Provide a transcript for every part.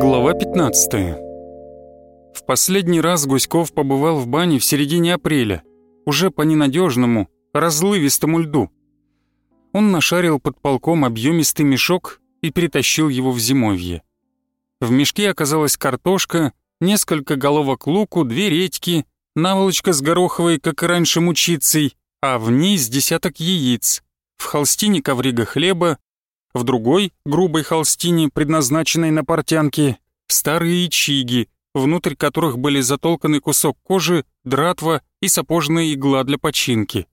Глава 15 В последний раз Гуськов побывал в бане в середине апреля, уже по ненадежному, разлывистому льду. Он нашарил под полком объемистый мешок и перетащил его в зимовье. В мешке оказалась картошка, несколько головок луку, две редьки, наволочка с гороховой, как и раньше, мучицей, а в ней с десяток яиц, в холстине коврига хлеба, в другой, грубой холстине, предназначенной на портянке, старые чиги, внутрь которых были затолканы кусок кожи, дратва и сапожная игла для починки.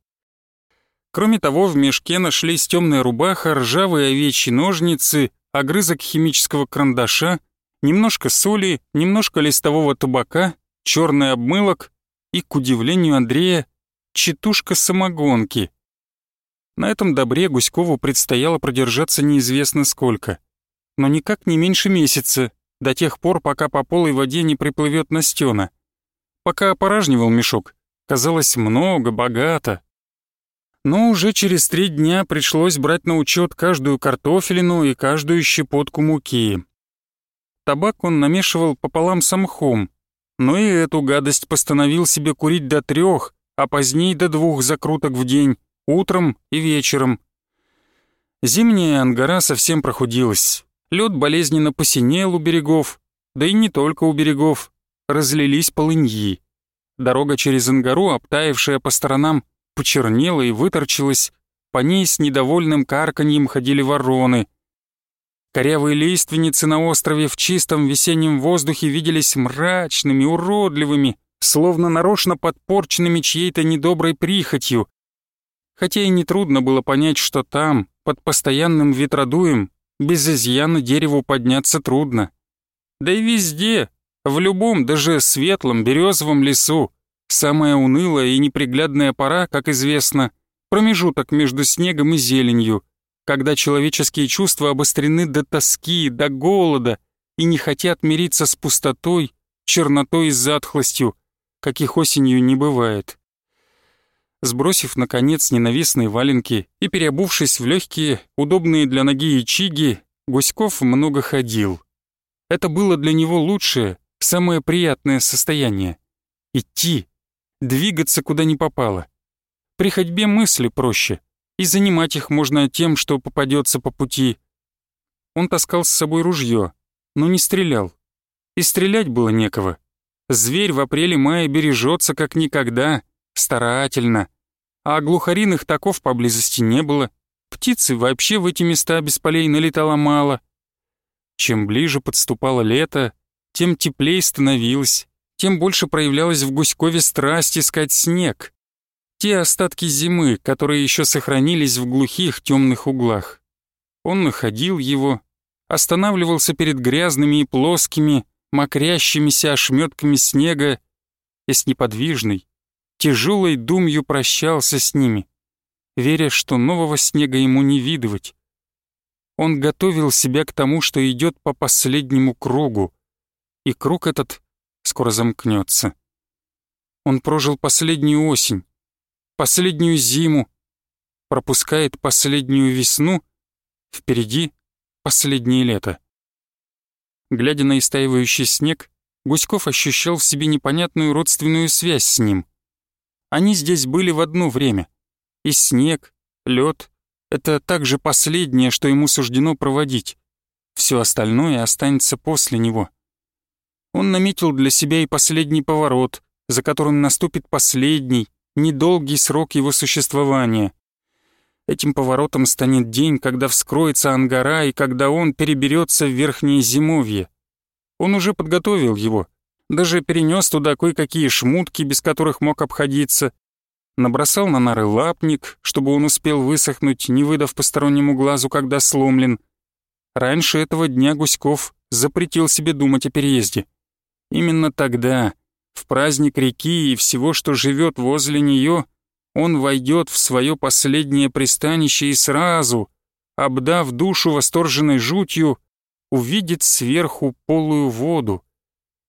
Кроме того, в мешке нашлись темная рубаха, ржавые овечьи ножницы, огрызок химического карандаша, немножко соли, немножко листового табака, черный обмылок и, к удивлению Андрея, четушка самогонки — на этом добре Гуськову предстояло продержаться неизвестно сколько, но никак не меньше месяца, до тех пор, пока по полой воде не приплывет Настена. Пока опоражнивал мешок, казалось много, богато. Но уже через три дня пришлось брать на учет каждую картофелину и каждую щепотку муки. Табак он намешивал пополам с мхом, но и эту гадость постановил себе курить до трех, а позднее до двух закруток в день, утром и вечером. Зимняя ангара совсем прохудилась. Лед болезненно посинел у берегов, да и не только у берегов, разлились полыньи. Дорога через ангару, обтаявшая по сторонам, почернела и выторчилась, по ней с недовольным карканьем ходили вороны. Корявые лиственницы на острове в чистом весеннем воздухе виделись мрачными, уродливыми, словно нарочно подпорченными чьей-то недоброй прихотью, хотя и нетрудно было понять, что там, под постоянным ветродуем, без изъяна дереву подняться трудно. Да и везде, в любом, даже светлом, березовом лесу, самая унылая и неприглядная пора, как известно, промежуток между снегом и зеленью, когда человеческие чувства обострены до тоски, до голода и не хотят мириться с пустотой, чернотой и затхлостью, каких осенью не бывает сбросив, наконец, ненавистные валенки и переобувшись в легкие, удобные для ноги и чиги, Гуськов много ходил. Это было для него лучшее, самое приятное состояние. Идти, двигаться куда ни попало. При ходьбе мысли проще, и занимать их можно тем, что попадется по пути. Он таскал с собой ружье, но не стрелял. И стрелять было некого. Зверь в апреле-мае бережется как никогда — старательно. А глухариных таков поблизости не было. Птицы вообще в эти места без полей налетало мало. Чем ближе подступало лето, тем теплей становилось, тем больше проявлялась в Гуськове страсть искать снег. Те остатки зимы, которые еще сохранились в глухих темных углах. Он находил его, останавливался перед грязными и плоскими, мокрящимися ошметками снега и с неподвижной, тяжелой думью прощался с ними, веря, что нового снега ему не видывать. Он готовил себя к тому, что идет по последнему кругу, и круг этот скоро замкнется. Он прожил последнюю осень, последнюю зиму, пропускает последнюю весну, впереди последнее лето. Глядя на истаивающий снег, Гуськов ощущал в себе непонятную родственную связь с ним. Они здесь были в одно время. И снег, лед — это также последнее, что ему суждено проводить. Все остальное останется после него. Он наметил для себя и последний поворот, за которым наступит последний, недолгий срок его существования. Этим поворотом станет день, когда вскроется ангара и когда он переберется в верхнее зимовье. Он уже подготовил его — даже перенес туда кое-какие шмутки, без которых мог обходиться, набросал на нары лапник, чтобы он успел высохнуть, не выдав постороннему глазу, когда сломлен. Раньше этого дня Гуськов запретил себе думать о переезде. Именно тогда, в праздник реки и всего, что живет возле нее, он войдет в свое последнее пристанище и сразу, обдав душу восторженной жутью, увидит сверху полую воду,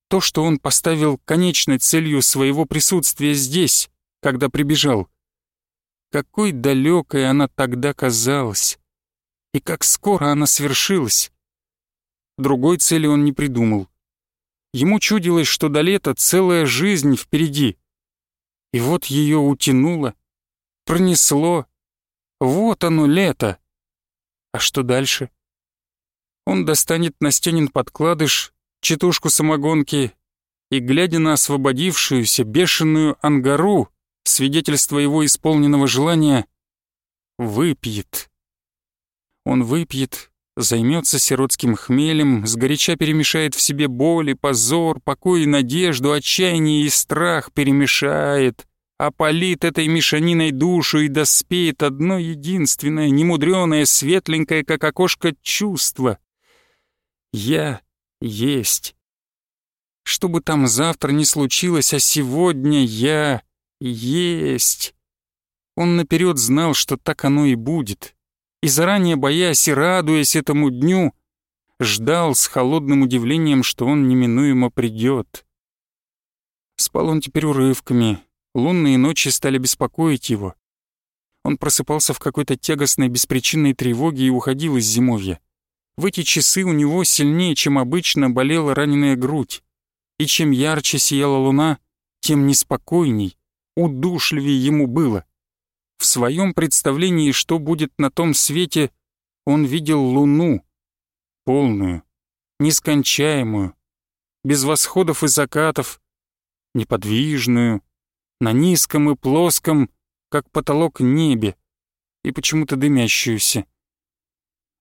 то, что он поставил конечной целью своего присутствия здесь, когда прибежал. Какой далекой она тогда казалась, и как скоро она свершилась. Другой цели он не придумал. Ему чудилось, что до лета целая жизнь впереди. И вот ее утянуло, пронесло. Вот оно, лето. А что дальше? Он достанет Настенин подкладыш четушку самогонки и, глядя на освободившуюся бешеную ангару, свидетельство его исполненного желания, выпьет. Он выпьет, займется сиротским хмелем, сгоряча перемешает в себе боль и позор, покой и надежду, отчаяние и страх перемешает, опалит этой мешаниной душу и доспеет одно единственное, немудреное, светленькое, как окошко, чувство. Я есть. Что бы там завтра ни случилось, а сегодня я есть. Он наперед знал, что так оно и будет, и заранее боясь и радуясь этому дню, ждал с холодным удивлением, что он неминуемо придет. Спал он теперь урывками, лунные ночи стали беспокоить его. Он просыпался в какой-то тягостной, беспричинной тревоге и уходил из зимовья. В эти часы у него сильнее, чем обычно, болела раненая грудь. И чем ярче сияла луна, тем неспокойней, удушливее ему было. В своем представлении, что будет на том свете, он видел луну, полную, нескончаемую, без восходов и закатов, неподвижную, на низком и плоском, как потолок небе, и почему-то дымящуюся.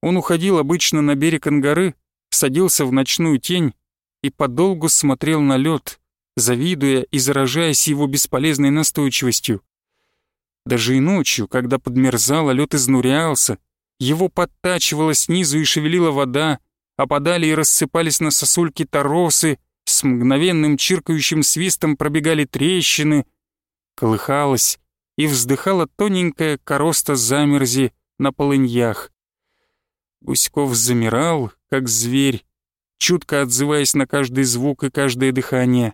Он уходил обычно на берег Ангары, садился в ночную тень и подолгу смотрел на лед, завидуя и заражаясь его бесполезной настойчивостью. Даже и ночью, когда подмерзало, лед изнурялся, его подтачивала снизу и шевелила вода, опадали и рассыпались на сосульки торосы, с мгновенным чиркающим свистом пробегали трещины, колыхалась и вздыхала тоненькая короста замерзи на полыньях. Гуськов замирал, как зверь, чутко отзываясь на каждый звук и каждое дыхание.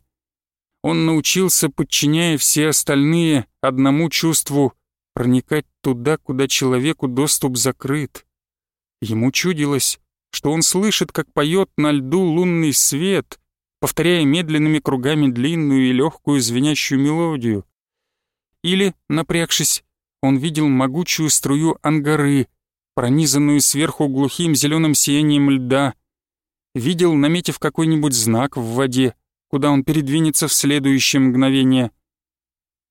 Он научился, подчиняя все остальные одному чувству, проникать туда, куда человеку доступ закрыт. Ему чудилось, что он слышит, как поет на льду лунный свет, повторяя медленными кругами длинную и легкую звенящую мелодию. Или, напрягшись, он видел могучую струю ангары — пронизанную сверху глухим зеленым сиянием льда, видел, наметив какой-нибудь знак в воде, куда он передвинется в следующее мгновение.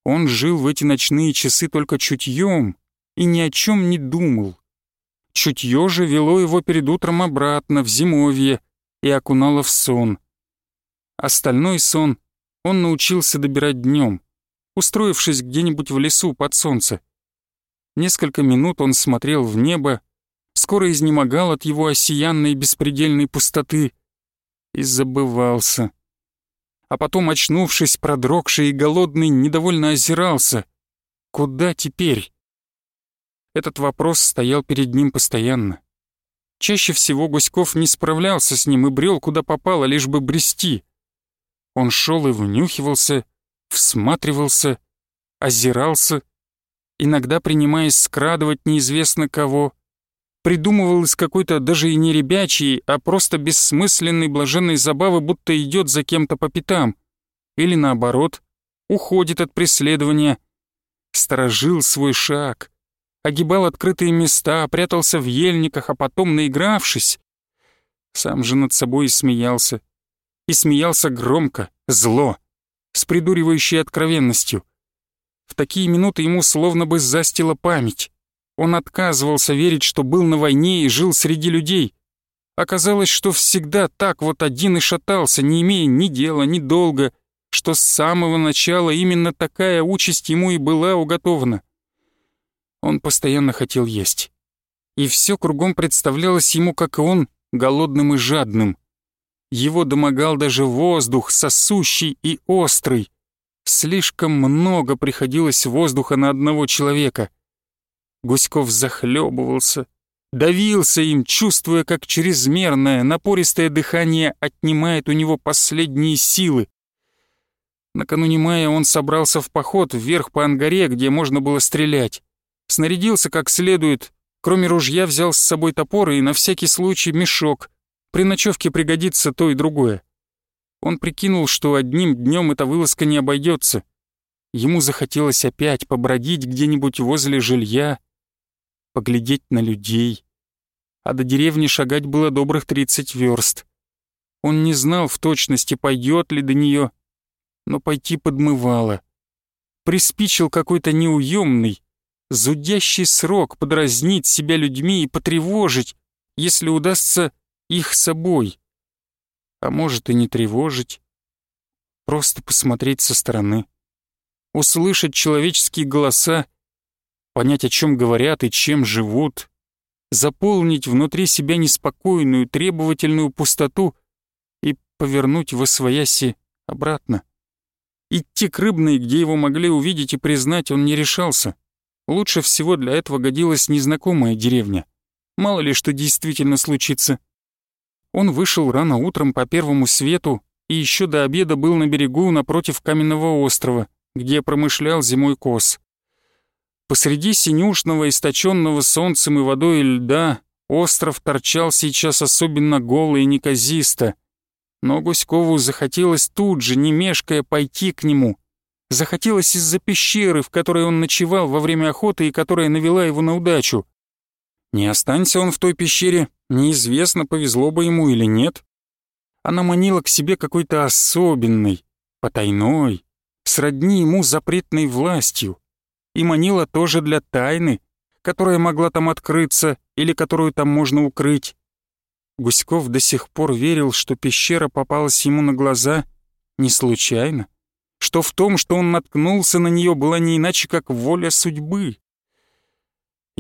Он жил в эти ночные часы только чутьем и ни о чем не думал. Чутье же вело его перед утром обратно, в зимовье, и окунало в сон. Остальной сон он научился добирать днем, устроившись где-нибудь в лесу под солнце, Несколько минут он смотрел в небо, скоро изнемогал от его осиянной беспредельной пустоты и забывался. А потом, очнувшись, продрогший и голодный, недовольно озирался. Куда теперь? Этот вопрос стоял перед ним постоянно. Чаще всего Гуськов не справлялся с ним и брел куда попало, лишь бы брести. Он шел и внюхивался, всматривался, озирался — иногда принимаясь скрадывать неизвестно кого, придумывал из какой-то даже и не ребячьей, а просто бессмысленной блаженной забавы, будто идет за кем-то по пятам, или наоборот, уходит от преследования, сторожил свой шаг, огибал открытые места, прятался в ельниках, а потом, наигравшись, сам же над собой и смеялся. И смеялся громко, зло, с придуривающей откровенностью. В такие минуты ему словно бы застила память. Он отказывался верить, что был на войне и жил среди людей. Оказалось, что всегда так вот один и шатался, не имея ни дела, ни долга, что с самого начала именно такая участь ему и была уготована. Он постоянно хотел есть. И все кругом представлялось ему, как и он, голодным и жадным. Его домогал даже воздух, сосущий и острый. Слишком много приходилось воздуха на одного человека. Гуськов захлебывался, давился им, чувствуя, как чрезмерное, напористое дыхание отнимает у него последние силы. Накануне мая он собрался в поход вверх по ангаре, где можно было стрелять. Снарядился как следует, кроме ружья взял с собой топор и на всякий случай мешок. При ночевке пригодится то и другое. Он прикинул, что одним днем эта вылазка не обойдется. Ему захотелось опять побродить где-нибудь возле жилья, поглядеть на людей. А до деревни шагать было добрых 30 верст. Он не знал в точности, пойдет ли до нее, но пойти подмывало. Приспичил какой-то неуемный, зудящий срок подразнить себя людьми и потревожить, если удастся их собой а может и не тревожить. Просто посмотреть со стороны, услышать человеческие голоса, понять, о чем говорят и чем живут, заполнить внутри себя неспокойную, требовательную пустоту и повернуть во свояси обратно. Идти к рыбной, где его могли увидеть и признать, он не решался. Лучше всего для этого годилась незнакомая деревня. Мало ли что действительно случится — он вышел рано утром по первому свету и еще до обеда был на берегу напротив каменного острова, где промышлял зимой коз. Посреди синюшного, источенного солнцем и водой льда остров торчал сейчас особенно голо и неказисто. Но Гуськову захотелось тут же, не мешкая, пойти к нему. Захотелось из-за пещеры, в которой он ночевал во время охоты и которая навела его на удачу. Не останься он в той пещере, неизвестно, повезло бы ему или нет. Она манила к себе какой-то особенной, потайной, сродни ему запретной властью. И манила тоже для тайны, которая могла там открыться или которую там можно укрыть. Гуськов до сих пор верил, что пещера попалась ему на глаза не случайно, что в том, что он наткнулся на нее, была не иначе, как воля судьбы.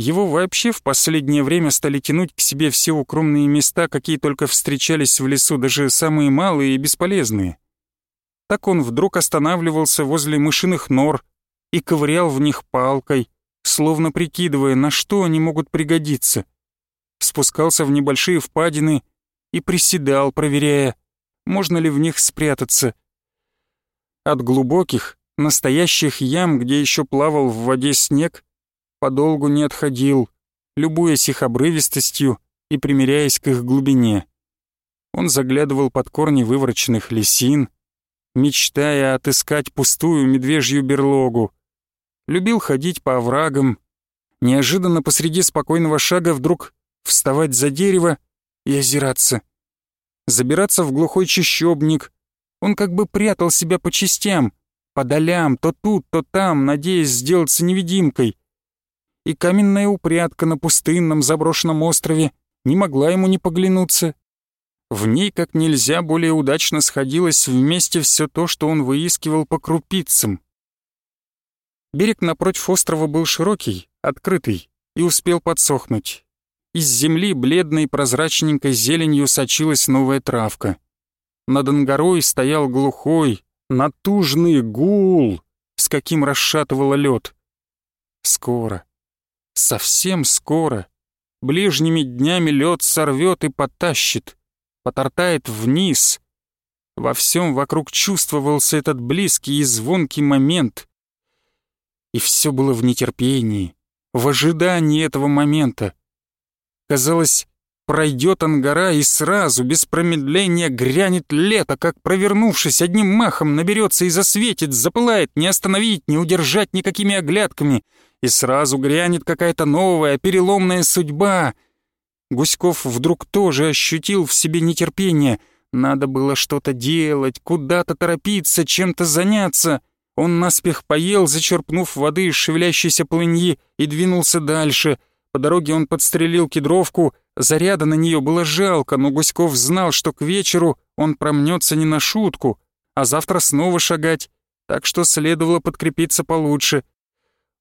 Его вообще в последнее время стали тянуть к себе все укромные места, какие только встречались в лесу, даже самые малые и бесполезные. Так он вдруг останавливался возле мышиных нор и ковырял в них палкой, словно прикидывая, на что они могут пригодиться. Спускался в небольшие впадины и приседал, проверяя, можно ли в них спрятаться. От глубоких, настоящих ям, где еще плавал в воде снег, подолгу не отходил, любуясь их обрывистостью и примиряясь к их глубине. Он заглядывал под корни вывороченных лесин, мечтая отыскать пустую медвежью берлогу. Любил ходить по оврагам, неожиданно посреди спокойного шага вдруг вставать за дерево и озираться. Забираться в глухой чащобник. Он как бы прятал себя по частям, по долям, то тут, то там, надеясь сделаться невидимкой и каменная упрятка на пустынном заброшенном острове не могла ему не поглянуться. В ней как нельзя более удачно сходилось вместе все то, что он выискивал по крупицам. Берег напротив острова был широкий, открытый и успел подсохнуть. Из земли бледной прозрачненькой зеленью сочилась новая травка. Над ангарой стоял глухой, натужный гул, с каким расшатывало лед. Скоро, Совсем скоро, ближними днями лед сорвет и потащит, потортает вниз. Во всем вокруг чувствовался этот близкий и звонкий момент. И все было в нетерпении, в ожидании этого момента. Казалось, Пройдет ангара и сразу, без промедления, грянет лето, как провернувшись, одним махом наберется и засветит, запылает, не остановить, не удержать никакими оглядками. И сразу грянет какая-то новая, переломная судьба. Гуськов вдруг тоже ощутил в себе нетерпение. Надо было что-то делать, куда-то торопиться, чем-то заняться. Он наспех поел, зачерпнув воды из шевелящейся плыньи, и двинулся дальше — по дороге он подстрелил кедровку, заряда на нее было жалко, но Гуськов знал, что к вечеру он промнется не на шутку, а завтра снова шагать, так что следовало подкрепиться получше.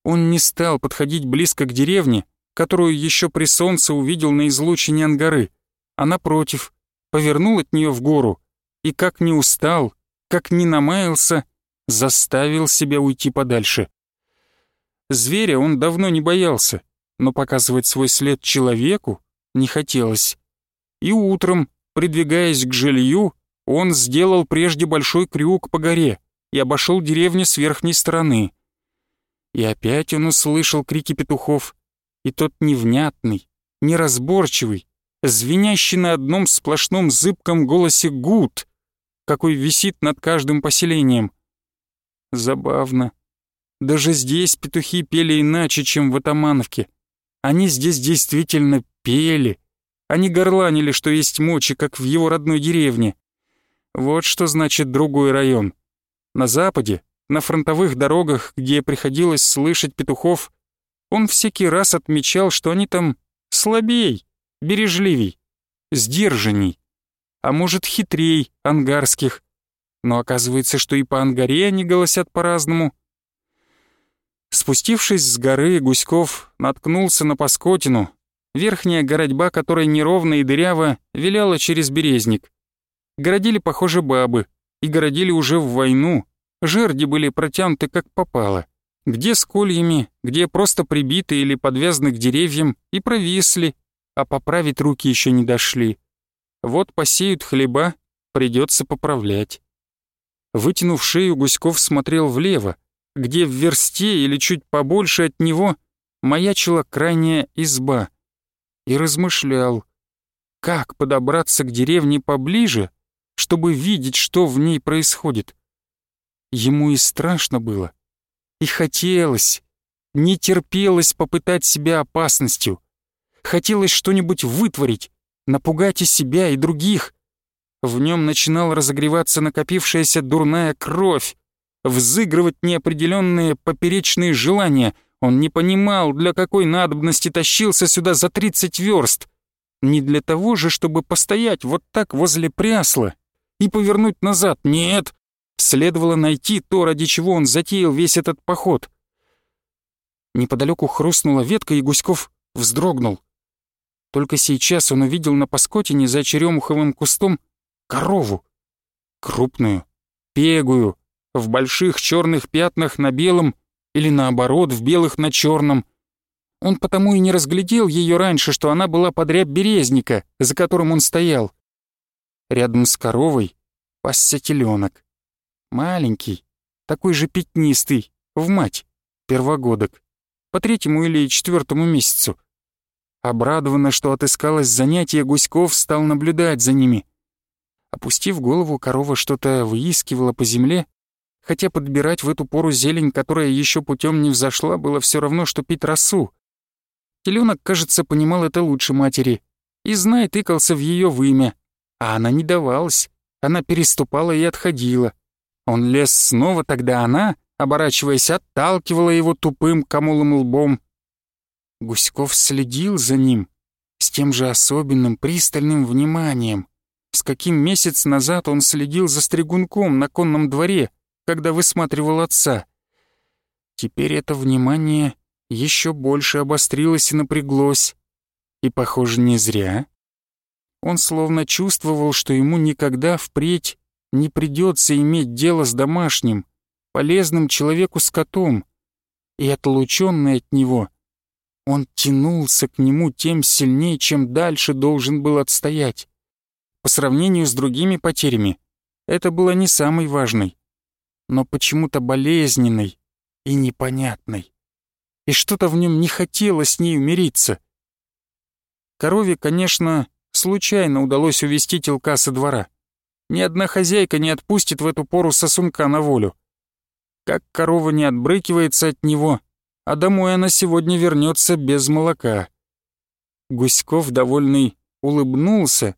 Он не стал подходить близко к деревне, которую еще при солнце увидел на излучине Ангары, а напротив, повернул от нее в гору и, как не устал, как не намаялся, заставил себя уйти подальше. Зверя он давно не боялся, но показывать свой след человеку не хотелось. И утром, придвигаясь к жилью, он сделал прежде большой крюк по горе и обошел деревню с верхней стороны. И опять он услышал крики петухов, и тот невнятный, неразборчивый, звенящий на одном сплошном зыбком голосе гуд, какой висит над каждым поселением. Забавно. Даже здесь петухи пели иначе, чем в Атамановке — они здесь действительно пели. Они горланили, что есть мочи, как в его родной деревне. Вот что значит другой район. На западе, на фронтовых дорогах, где приходилось слышать петухов, он всякий раз отмечал, что они там слабей, бережливей, сдержанней, а может хитрей ангарских. Но оказывается, что и по ангаре они голосят по-разному — Спустившись с горы, Гуськов наткнулся на Паскотину, верхняя городьба которая неровно и дыряво виляла через березник. Городили, похоже, бабы, и городили уже в войну, жерди были протянуты как попало, где с кольями, где просто прибиты или подвязаны к деревьям и провисли, а поправить руки еще не дошли. Вот посеют хлеба, придется поправлять. Вытянув шею, Гуськов смотрел влево, где в версте или чуть побольше от него маячила крайняя изба, и размышлял, как подобраться к деревне поближе, чтобы видеть, что в ней происходит. Ему и страшно было, и хотелось, не терпелось попытать себя опасностью. Хотелось что-нибудь вытворить, напугать и себя, и других. В нем начинала разогреваться накопившаяся дурная кровь, взыгрывать неопределенные поперечные желания. Он не понимал, для какой надобности тащился сюда за 30 верст. Не для того же, чтобы постоять вот так возле прясла и повернуть назад. Нет, следовало найти то, ради чего он затеял весь этот поход. Неподалеку хрустнула ветка, и Гуськов вздрогнул. Только сейчас он увидел на паскотине за черемуховым кустом корову. Крупную, пегую, в больших черных пятнах на белом или наоборот, в белых на черном. Он потому и не разглядел ее раньше, что она была подряд березника, за которым он стоял. Рядом с коровой пасся теленок. Маленький, такой же пятнистый, в мать, первогодок, по третьему или четвертому месяцу. Обрадованно, что отыскалось занятие, Гуськов стал наблюдать за ними. Опустив голову, корова что-то выискивала по земле, хотя подбирать в эту пору зелень, которая еще путем не взошла, было все равно, что пить росу. Теленок, кажется, понимал это лучше матери, и, зная, тыкался в ее вымя, а она не давалась, она переступала и отходила. Он лез снова, тогда она, оборачиваясь, отталкивала его тупым камулым лбом. Гуськов следил за ним с тем же особенным пристальным вниманием, с каким месяц назад он следил за стригунком на конном дворе — когда высматривал отца. Теперь это внимание еще больше обострилось и напряглось. И, похоже, не зря. Он словно чувствовал, что ему никогда впредь не придется иметь дело с домашним, полезным человеку с котом, и отлученный от него. Он тянулся к нему тем сильнее, чем дальше должен был отстоять. По сравнению с другими потерями, это было не самой важной но почему-то болезненной и непонятной. И что-то в нем не хотело с ней умириться. Корове, конечно, случайно удалось увести телка со двора. Ни одна хозяйка не отпустит в эту пору сосунка на волю. Как корова не отбрыкивается от него, а домой она сегодня вернется без молока. Гуськов, довольный, улыбнулся.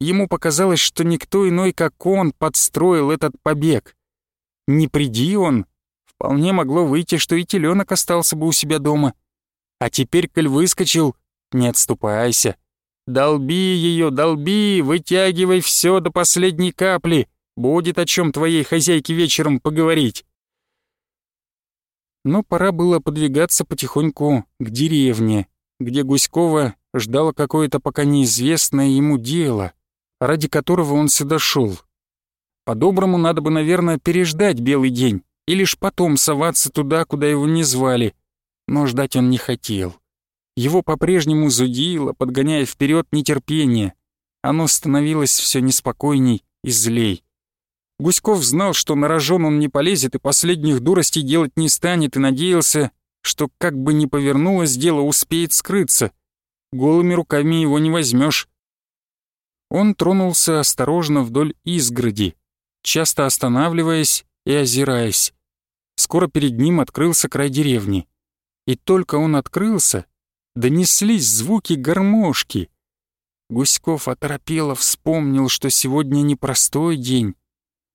Ему показалось, что никто иной, как он, подстроил этот побег. Не приди он, вполне могло выйти, что и теленок остался бы у себя дома. А теперь, коль выскочил, не отступайся. Долби ее, долби, вытягивай все до последней капли. Будет о чем твоей хозяйке вечером поговорить. Но пора было подвигаться потихоньку к деревне, где Гуськова ждало какое-то пока неизвестное ему дело, ради которого он сюда шел. По-доброму надо бы, наверное, переждать белый день и лишь потом соваться туда, куда его не звали. Но ждать он не хотел. Его по-прежнему зудило, подгоняя вперед нетерпение. Оно становилось все неспокойней и злей. Гуськов знал, что на рожон он не полезет и последних дуростей делать не станет, и надеялся, что как бы ни повернулось, дело успеет скрыться. Голыми руками его не возьмешь. Он тронулся осторожно вдоль изгороди, часто останавливаясь и озираясь. Скоро перед ним открылся край деревни. И только он открылся, донеслись звуки гармошки. Гуськов оторопело вспомнил, что сегодня непростой день,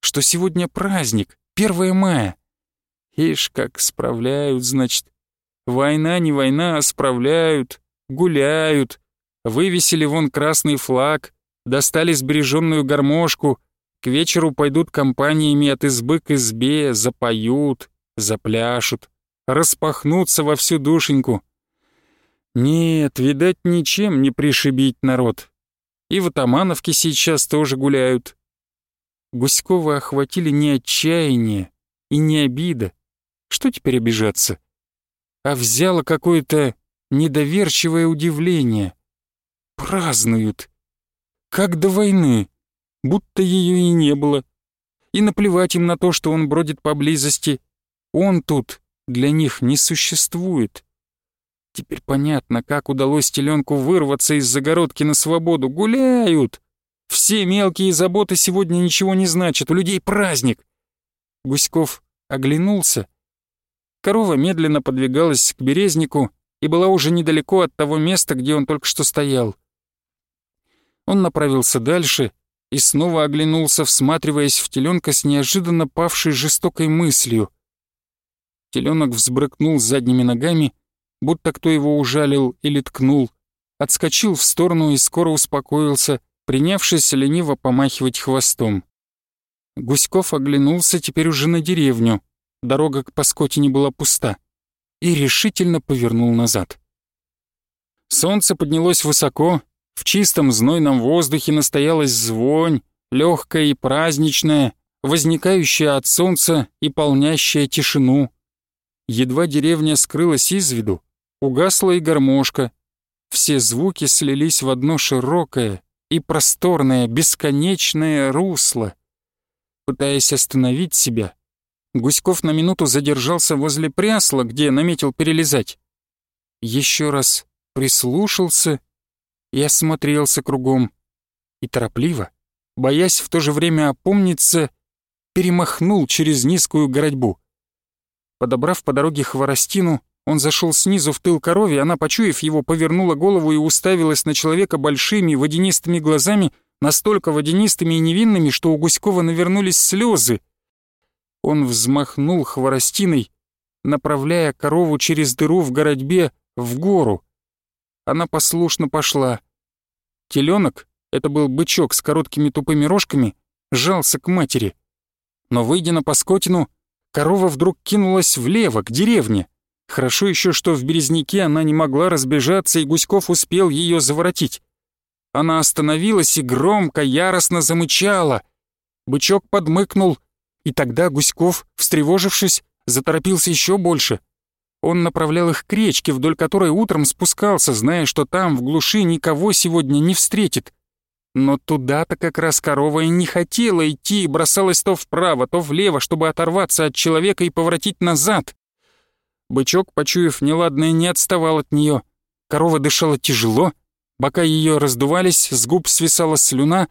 что сегодня праздник, 1 мая. Ишь, как справляют, значит. Война не война, а справляют, гуляют. Вывесили вон красный флаг, достали сбереженную гармошку, к вечеру пойдут компаниями от избы к избе, запоют, запляшут, распахнутся во всю душеньку. Нет, видать, ничем не пришибить народ. И в Атамановке сейчас тоже гуляют. Гуськова охватили не отчаяние и не обида. Что теперь обижаться? А взяло какое-то недоверчивое удивление. Празднуют. Как до войны будто ее и не было. И наплевать им на то, что он бродит поблизости. Он тут для них не существует. Теперь понятно, как удалось теленку вырваться из загородки на свободу. Гуляют! Все мелкие заботы сегодня ничего не значат. У людей праздник. Гуськов оглянулся. Корова медленно подвигалась к березнику и была уже недалеко от того места, где он только что стоял. Он направился дальше — и снова оглянулся, всматриваясь в теленка с неожиданно павшей жестокой мыслью. Теленок взбрыкнул задними ногами, будто кто его ужалил или ткнул, отскочил в сторону и скоро успокоился, принявшись лениво помахивать хвостом. Гуськов оглянулся теперь уже на деревню, дорога к Паскотине была пуста, и решительно повернул назад. Солнце поднялось высоко, в чистом знойном воздухе настоялась звонь, легкая и праздничная, возникающая от солнца и полнящая тишину. Едва деревня скрылась из виду, угасла и гармошка. Все звуки слились в одно широкое и просторное, бесконечное русло. Пытаясь остановить себя, Гуськов на минуту задержался возле прясла, где наметил перелезать. Еще раз прислушался я смотрелся кругом и торопливо, боясь в то же время опомниться, перемахнул через низкую городьбу. Подобрав по дороге хворостину, он зашел снизу в тыл корове, она, почуяв его, повернула голову и уставилась на человека большими водянистыми глазами, настолько водянистыми и невинными, что у Гуськова навернулись слезы. Он взмахнул хворостиной, направляя корову через дыру в городьбе в гору она послушно пошла. Теленок, это был бычок с короткими тупыми рожками, жался к матери. Но, выйдя на Паскотину, корова вдруг кинулась влево, к деревне. Хорошо еще, что в Березняке она не могла разбежаться, и Гуськов успел ее заворотить. Она остановилась и громко, яростно замычала. Бычок подмыкнул, и тогда Гуськов, встревожившись, заторопился еще больше — он направлял их к речке, вдоль которой утром спускался, зная, что там, в глуши, никого сегодня не встретит. Но туда-то как раз корова и не хотела идти, и бросалась то вправо, то влево, чтобы оторваться от человека и поворотить назад. Бычок, почуяв неладное, не отставал от нее. Корова дышала тяжело, бока ее раздувались, с губ свисала слюна.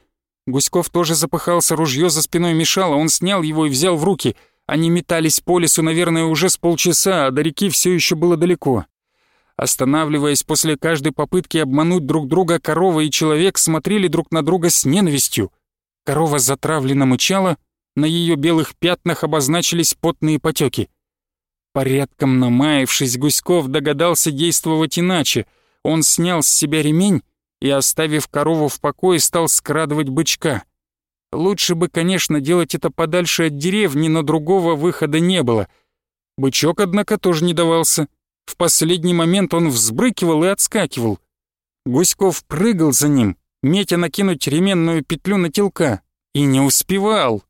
Гуськов тоже запыхался, ружье за спиной мешало, он снял его и взял в руки — они метались по лесу, наверное, уже с полчаса, а до реки все еще было далеко. Останавливаясь после каждой попытки обмануть друг друга, корова и человек смотрели друг на друга с ненавистью. Корова затравленно мычала, на ее белых пятнах обозначились потные потеки. Порядком намаявшись, Гуськов догадался действовать иначе. Он снял с себя ремень и, оставив корову в покое, стал скрадывать бычка — Лучше бы, конечно, делать это подальше от деревни, но другого выхода не было. Бычок, однако, тоже не давался. В последний момент он взбрыкивал и отскакивал. Гуськов прыгал за ним, метя накинуть ременную петлю на телка, и не успевал.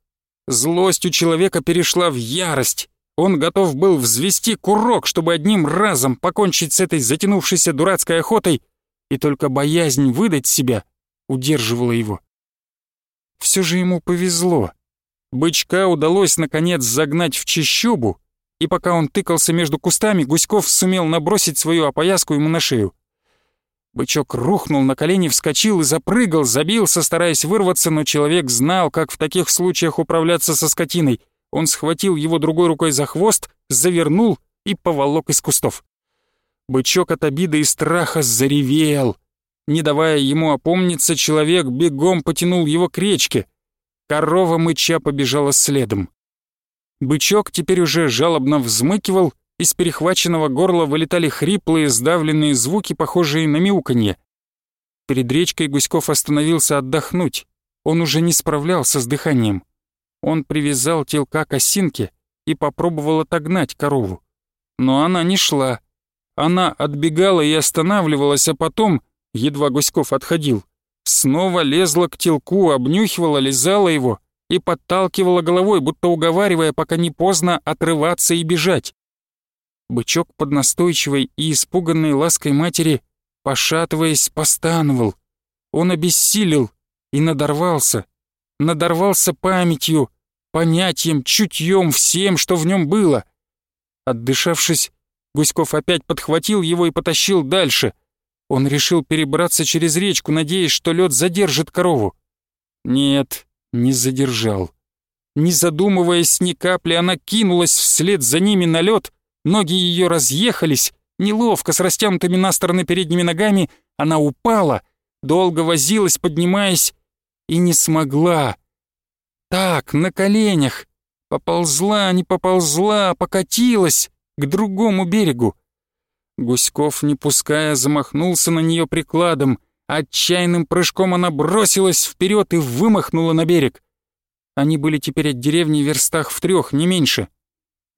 Злость у человека перешла в ярость. Он готов был взвести курок, чтобы одним разом покончить с этой затянувшейся дурацкой охотой, и только боязнь выдать себя удерживала его. Все же ему повезло. Бычка удалось, наконец, загнать в чищобу, и пока он тыкался между кустами, Гуськов сумел набросить свою опояску ему на шею. Бычок рухнул на колени, вскочил и запрыгал, забился, стараясь вырваться, но человек знал, как в таких случаях управляться со скотиной. Он схватил его другой рукой за хвост, завернул и поволок из кустов. Бычок от обиды и страха заревел — не давая ему опомниться, человек бегом потянул его к речке. Корова мыча побежала следом. Бычок теперь уже жалобно взмыкивал, из перехваченного горла вылетали хриплые, сдавленные звуки, похожие на мяуканье. Перед речкой Гуськов остановился отдохнуть. Он уже не справлялся с дыханием. Он привязал телка к осинке и попробовал отогнать корову. Но она не шла. Она отбегала и останавливалась, а потом едва Гуськов отходил, снова лезла к телку, обнюхивала, лизала его и подталкивала головой, будто уговаривая, пока не поздно, отрываться и бежать. Бычок под настойчивой и испуганной лаской матери, пошатываясь, постановал. Он обессилел и надорвался. Надорвался памятью, понятием, чутьем, всем, что в нем было. Отдышавшись, Гуськов опять подхватил его и потащил дальше — он решил перебраться через речку, надеясь, что лед задержит корову. Нет, не задержал. Не задумываясь ни капли, она кинулась вслед за ними на лед, ноги ее разъехались, неловко с растянутыми на стороны передними ногами она упала, долго возилась, поднимаясь, и не смогла. Так, на коленях. Поползла, не поползла, покатилась к другому берегу. Гуськов, не пуская, замахнулся на нее прикладом. Отчаянным прыжком она бросилась вперед и вымахнула на берег. Они были теперь от деревни в верстах в трех, не меньше.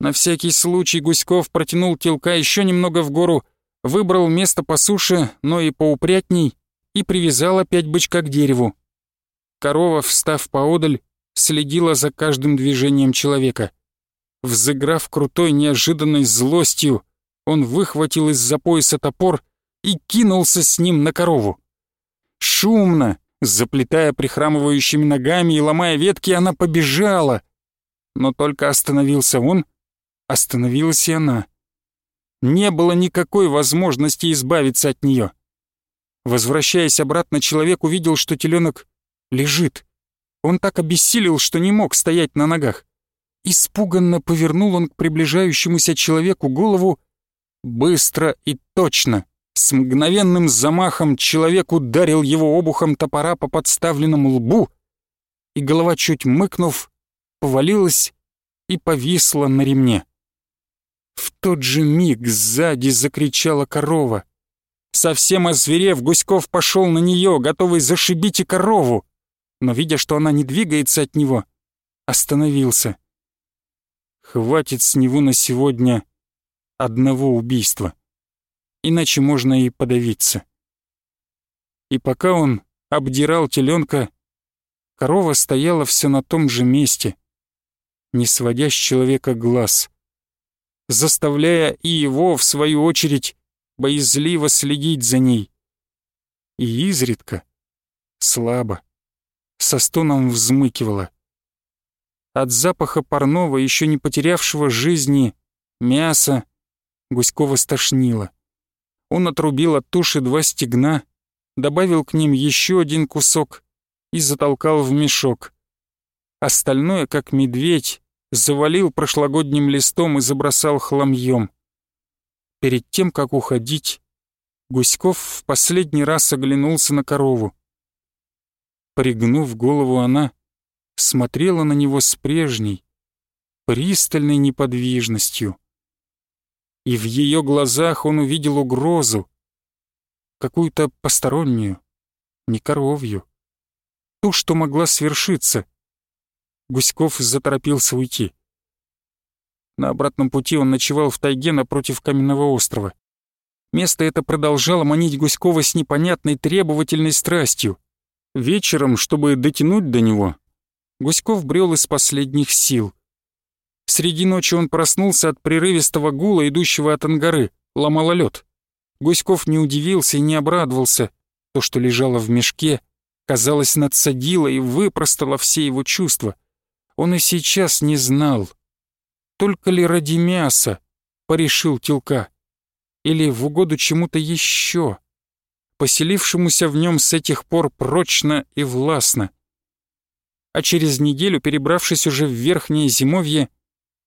На всякий случай Гуськов протянул телка еще немного в гору, выбрал место по суше, но и поупрятней, и привязал опять бычка к дереву. Корова, встав поодаль, следила за каждым движением человека. Взыграв крутой неожиданной злостью, он выхватил из-за пояса топор и кинулся с ним на корову. Шумно, заплетая прихрамывающими ногами и ломая ветки, она побежала. Но только остановился он, остановилась и она. Не было никакой возможности избавиться от нее. Возвращаясь обратно, человек увидел, что теленок лежит. Он так обессилел, что не мог стоять на ногах. Испуганно повернул он к приближающемуся человеку голову Быстро и точно, с мгновенным замахом человек ударил его обухом топора по подставленному лбу, и голова, чуть мыкнув, повалилась и повисла на ремне. В тот же миг сзади закричала корова. Совсем озверев, Гуськов пошел на нее, готовый зашибить и корову, но, видя, что она не двигается от него, остановился. «Хватит с него на сегодня одного убийства. Иначе можно и подавиться. И пока он обдирал теленка, корова стояла все на том же месте, не сводя с человека глаз, заставляя и его, в свою очередь, боязливо следить за ней. И изредка, слабо, со стоном взмыкивала. От запаха парного, еще не потерявшего жизни, мяса, Гуськова стошнило. Он отрубил от туши два стегна, добавил к ним еще один кусок и затолкал в мешок. Остальное, как медведь, завалил прошлогодним листом и забросал хламьем. Перед тем, как уходить, Гуськов в последний раз оглянулся на корову. Пригнув голову, она смотрела на него с прежней, пристальной неподвижностью и в ее глазах он увидел угрозу, какую-то постороннюю, не коровью, ту, что могла свершиться. Гуськов заторопился уйти. На обратном пути он ночевал в тайге напротив каменного острова. Место это продолжало манить Гуськова с непонятной требовательной страстью. Вечером, чтобы дотянуть до него, Гуськов брел из последних сил — Среди ночи он проснулся от прерывистого гула, идущего от ангары, ломало лед. Гуськов не удивился и не обрадовался. То, что лежало в мешке, казалось, надсадило и выпростало все его чувства. Он и сейчас не знал, только ли ради мяса, порешил Телка, или в угоду чему-то еще, поселившемуся в нем с этих пор прочно и властно. А через неделю, перебравшись уже в верхнее зимовье,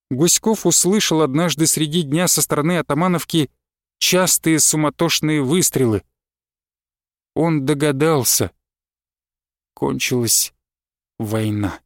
Гуськов услышал однажды среди дня со стороны атамановки частые суматошные выстрелы. Он догадался. Кончилась война.